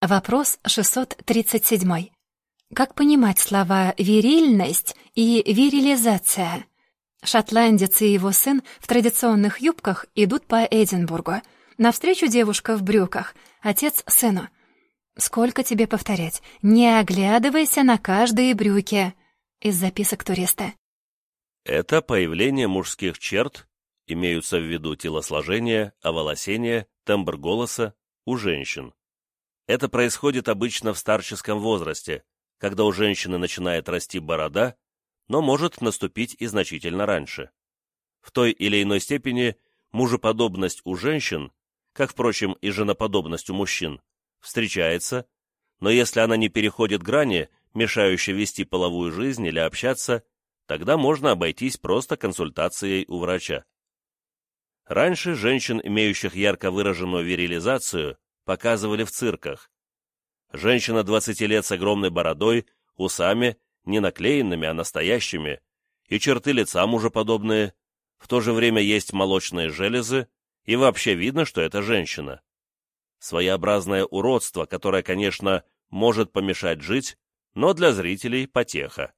Вопрос 637. Как понимать слова «вирильность» и «вирилизация»? Шотландец и его сын в традиционных юбках идут по Эдинбургу. Навстречу девушка в брюках, отец сыну. «Сколько тебе повторять? Не оглядывайся на каждые брюки!» Из записок туриста. Это появление мужских черт, имеются в виду телосложение, оволосение, тембр голоса, у женщин. Это происходит обычно в старческом возрасте, когда у женщины начинает расти борода, но может наступить и значительно раньше. В той или иной степени мужеподобность у женщин, как, впрочем, и женоподобность у мужчин, встречается, но если она не переходит грани, мешающей вести половую жизнь или общаться, тогда можно обойтись просто консультацией у врача. Раньше женщин, имеющих ярко выраженную вирилизацию, показывали в цирках. Женщина 20 лет с огромной бородой, усами, не наклеенными, а настоящими, и черты лица мужеподобные, в то же время есть молочные железы, и вообще видно, что это женщина. Своеобразное уродство, которое, конечно, может помешать жить, но для зрителей потеха.